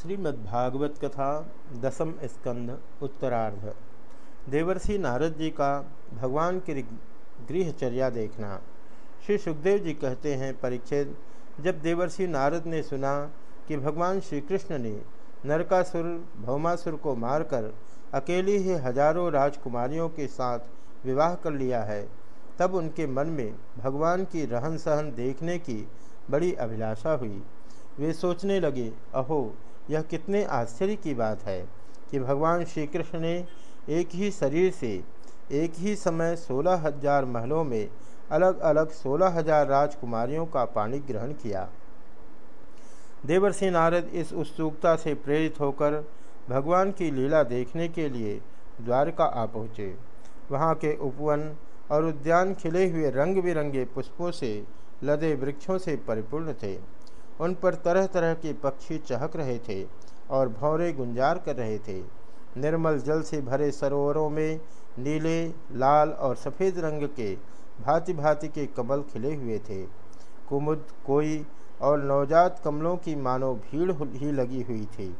श्रीमद्भागवत कथा दसम स्कंध, उत्तरार्ध। देवर्षि नारद जी का भगवान की गृहचर्या देखना। श्री सुखदेव जी कहते हैं परीक्षित जब देवर्षि नारद ने सुना कि भगवान श्री कृष्ण ने नरकासुर, भौमासुर को मारकर अकेली ही हज़ारों राजकुमारियों के साथ विवाह कर लिया है, तब उनके मन में भगवान की रहन सहन देखने की बड़ी अभिलाषा हुई। वे सोचने लगे, अहो यह कितने आश्चर्य की बात है कि भगवान श्री कृष्ण ने एक ही शरीर से एक ही समय सोलह हज़ार महलों में अलग अलग सोलह हज़ार राजकुमारियों का पानी ग्रहण किया। देवर्षि नारद इस उत्सुकता से प्रेरित होकर भगवान की लीला देखने के लिए द्वारका आ पहुँचे। वहाँ के उपवन और उद्यान खिले हुए रंग बिरंगे पुष्पों से, लदे वृक्षों से परिपूर्ण थे। उन पर तरह तरह के पक्षी चहक रहे थे और भौरे गुंजार कर रहे थे। निर्मल जल से भरे सरोवरों में नीले, लाल और सफ़ेद रंग के भांति भांति के कमल खिले हुए थे। कुमुद, कोई और नवजात कमलों की मानो भीड़ ही लगी हुई थी।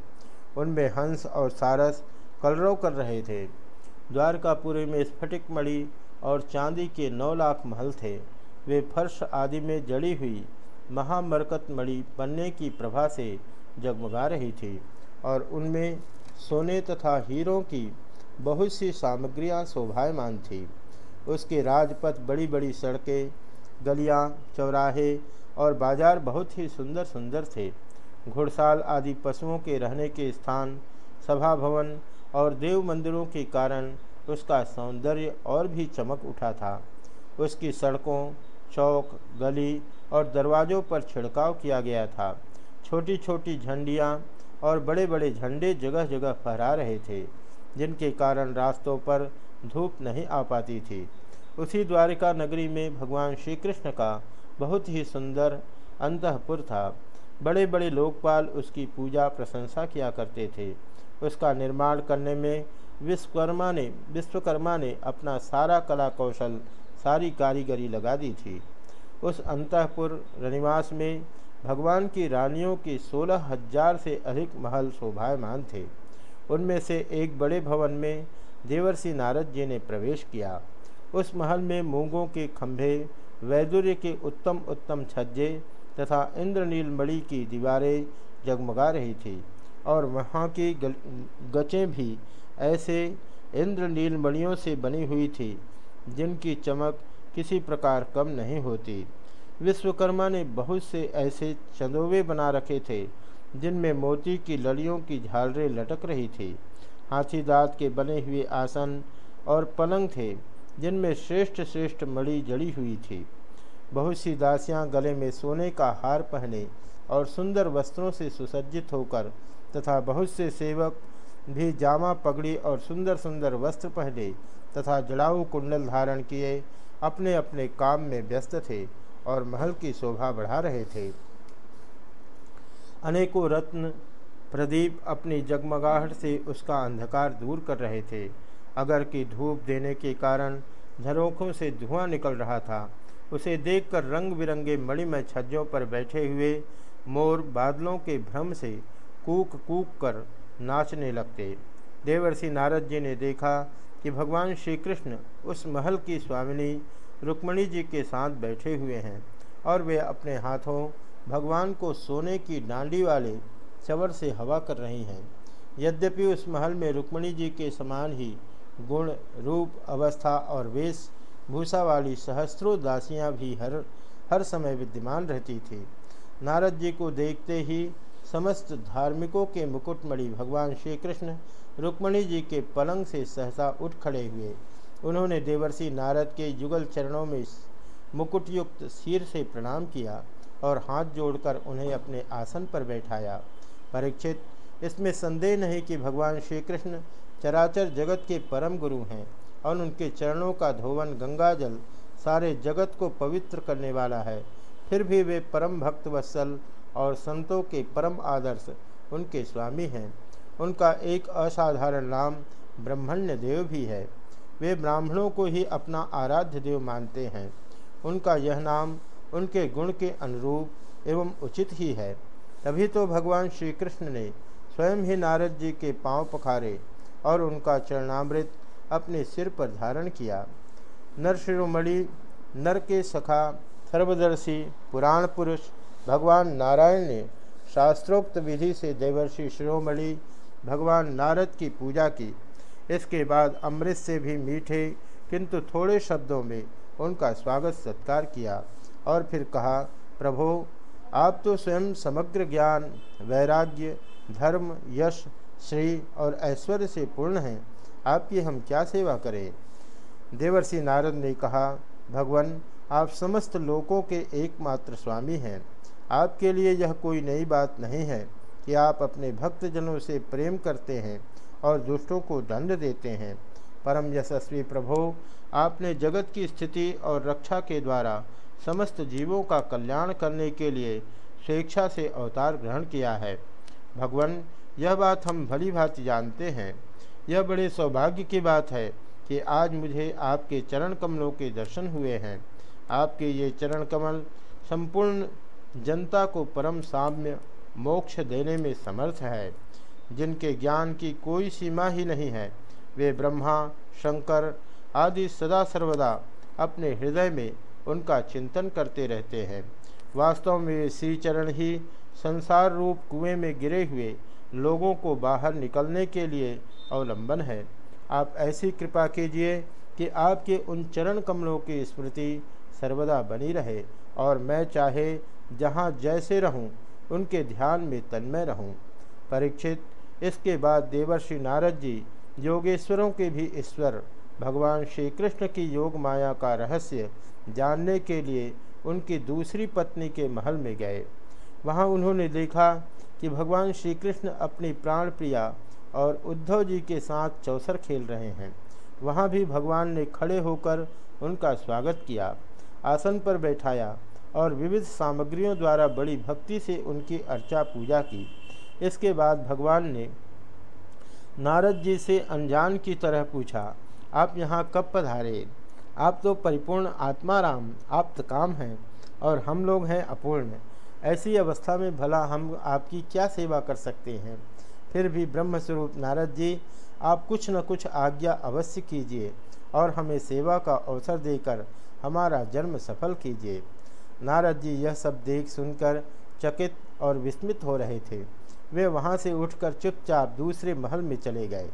उनमें हंस और सारस कलरव कर रहे थे। द्वारकापुरी में स्फटिक मणि और चांदी के नौ लाख महल थे। वे फर्श आदि में जड़ी हुई महामरकत मणि बनने की प्रभा से जगमगा रही थी और उनमें सोने तथा हीरों की बहुत सी सामग्रियाँ शोभायमान थी। उसके राजपथ बड़ी बड़ी सड़कें, गलियाँ, चौराहे और बाज़ार बहुत ही सुंदर सुंदर थे। घुड़साल आदि पशुओं के रहने के स्थान, सभा भवन और देव मंदिरों के कारण उसका सौंदर्य और भी चमक उठा था। उसकी सड़कों, चौक, गली और दरवाज़ों पर छिड़काव किया गया था। छोटी छोटी झंडियाँ और बड़े बड़े झंडे जगह जगह फहरा रहे थे, जिनके कारण रास्तों पर धूप नहीं आ पाती थी। उसी द्वारिका नगरी में भगवान श्री कृष्ण का बहुत ही सुंदर अंतपुर था। बड़े बड़े लोकपाल उसकी पूजा प्रशंसा किया करते थे। उसका निर्माण करने में विश्वकर्मा ने विश्वकर्मा ने अपना सारा कला कौशल सारी कारीगरी लगा दी थी। उस अंतपुर रनिवास में भगवान की रानियों की सोलह हज़ार से अधिक महल शोभायमान थे। उनमें से एक बड़े भवन में देवर्षि नारद जी ने प्रवेश किया। उस महल में मूंगों के खंभे, वैदुर्य के उत्तम उत्तम छज्जे तथा इंद्रनील मणि की दीवारें जगमगा रही थी और वहाँ की गचें भी ऐसे इंद्रनील मणियों से बनी हुई थी जिनकी चमक किसी प्रकार कम नहीं होती। विश्वकर्मा ने बहुत से ऐसे चंदोवे बना रखे थे, जिनमें मोती की लड़ियों की झालरें लटक रही थी। हाथी दांत के बने हुए आसन और पलंग थे, जिनमें श्रेष्ठ श्रेष्ठ मणि जड़ी हुई थी। बहुत सी दासियाँ गले में सोने का हार पहने और सुंदर वस्त्रों से सुसज्जित होकर तथा बहुत से सेवक भी जामा पगड़ी और सुंदर सुंदर वस्त्र पहने तथा जड़ाऊ कुंडल धारण किए अपने अपने काम में व्यस्त थे और महल की शोभा बढ़ा रहे थे। अनेकों रत्न प्रदीप अपनी जगमगाहट से उसका अंधकार दूर कर रहे थे। अगर की धूप देने के कारण झरोखों से धुआँ निकल रहा था, उसे देखकर रंग बिरंगे मणिमय छज्जों पर बैठे हुए मोर बादलों के भ्रम से कूक कूक कर नाचने लगते। देवर्षि नारद जी ने देखा कि भगवान श्री कृष्ण उस महल की स्वामिनी रुक्मणी जी के साथ बैठे हुए हैं और वे अपने हाथों भगवान को सोने की डांडी वाले चवर से हवा कर रही हैं। यद्यपि उस महल में रुक्मणी जी के समान ही गुण, रूप, अवस्था और वेश भूषा वाली सहस्त्रों दासियाँ भी हर हर समय विद्यमान रहती थी। नारद जी को देखते ही समस्त धार्मिकों के मुकुटमणि भगवान श्री कृष्ण रुक्मणी जी के पलंग से सहसा उठ खड़े हुए। उन्होंने देवर्षि नारद के युगल चरणों में मुकुटयुक्त सिर से प्रणाम किया और हाथ जोड़कर उन्हें अपने आसन पर बैठाया। परीक्षित, इसमें संदेह नहीं कि भगवान श्री कृष्ण चराचर जगत के परम गुरु हैं और उनके चरणों का धोवन गंगा जल सारे जगत को पवित्र करने वाला है। फिर भी वे परम भक्त वत्सल और संतों के परम आदर्श उनके स्वामी हैं। उनका एक असाधारण नाम ब्रह्मण्य देव भी है। वे ब्राह्मणों को ही अपना आराध्य देव मानते हैं। उनका यह नाम उनके गुण के अनुरूप एवं उचित ही है। तभी तो भगवान श्री कृष्ण ने स्वयं ही नारद जी के पाँव पखारे और उनका चरणामृत अपने सिर पर धारण किया। नरशिरोमणि नर के सखा, सर्वदर्शी, पुराण पुरुष भगवान नारायण ने शास्त्रोक्त विधि से देवर्षि शिरोमणि भगवान नारद की पूजा की। इसके बाद अमृत से भी मीठे, किंतु थोड़े शब्दों में उनका स्वागत सत्कार किया और फिर कहा, प्रभो, आप तो स्वयं समग्र ज्ञान, वैराग्य, धर्म, यश श्री और ऐश्वर्य से पूर्ण हैं। आपकी हम क्या सेवा करें? देवर्षि नारद ने कहा, भगवान, आप समस्त लोकों के एकमात्र स्वामी हैं। आपके लिए यह कोई नई बात नहीं है कि आप अपने भक्तजनों से प्रेम करते हैं और दुष्टों को दंड देते हैं। परम यशस्वी प्रभो, आपने जगत की स्थिति और रक्षा के द्वारा समस्त जीवों का कल्याण करने के लिए स्वेच्छा से अवतार ग्रहण किया है। भगवान, यह बात हम भली भांति जानते हैं। यह बड़े सौभाग्य की बात है कि आज मुझे आपके चरण कमलों के दर्शन हुए हैं। आपके ये चरण कमल संपूर्ण जनता को परम साम्य मोक्ष देने में समर्थ है। जिनके ज्ञान की कोई सीमा ही नहीं है, वे ब्रह्मा, शंकर आदि सदा सर्वदा अपने हृदय में उनका चिंतन करते रहते हैं। वास्तव में श्री चरण ही संसार रूप कुएँ में गिरे हुए लोगों को बाहर निकलने के लिए अवलंबन है। आप ऐसी कृपा कीजिए कि आपके उन चरण कमलों की स्मृति सर्वदा बनी रहे और मैं चाहे जहाँ जैसे रहूँ, उनके ध्यान में तन्मय रहूँ। परीक्षित, इसके बाद देवर्षि नारद जी, योगेश्वरों के भी ईश्वर, भगवान श्री कृष्ण की योग माया का रहस्य जानने के लिए उनकी दूसरी पत्नी के महल में गए। वहाँ उन्होंने देखा कि भगवान श्री कृष्ण अपनी प्राण प्रिया और उद्धव जी के साथ चौसर खेल रहे हैं। वहाँ भी भगवान ने खड़े होकर उनका स्वागत किया। आसन पर बैठाया। और विविध सामग्रियों द्वारा बड़ी भक्ति से उनकी अर्चा पूजा की। इसके बाद भगवान ने नारद जी से अनजान की तरह पूछा, आप यहाँ कब पधारे? आप तो परिपूर्ण आत्माराम आप काम हैं और हम लोग हैं अपूर्ण। ऐसी अवस्था में भला हम आपकी क्या सेवा कर सकते हैं? फिर भी ब्रह्मस्वरूप नारद जी, आप कुछ न कुछ आज्ञा अवश्य कीजिए और हमें सेवा का अवसर देकर हमारा जन्म सफल कीजिए। नारद जी यह सब देख सुनकर चकित और विस्मित हो रहे थे। वे वहाँ से उठकर चुपचाप दूसरे महल में चले गए।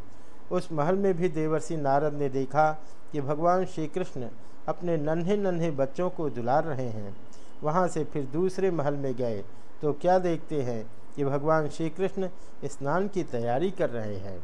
उस महल में भी देवर्षि नारद ने देखा कि भगवान श्री कृष्ण अपने नन्हे नन्हे बच्चों को दुलार रहे हैं। वहाँ से फिर दूसरे महल में गए तो क्या देखते हैं कि भगवान श्री कृष्ण स्नान की तैयारी कर रहे हैं।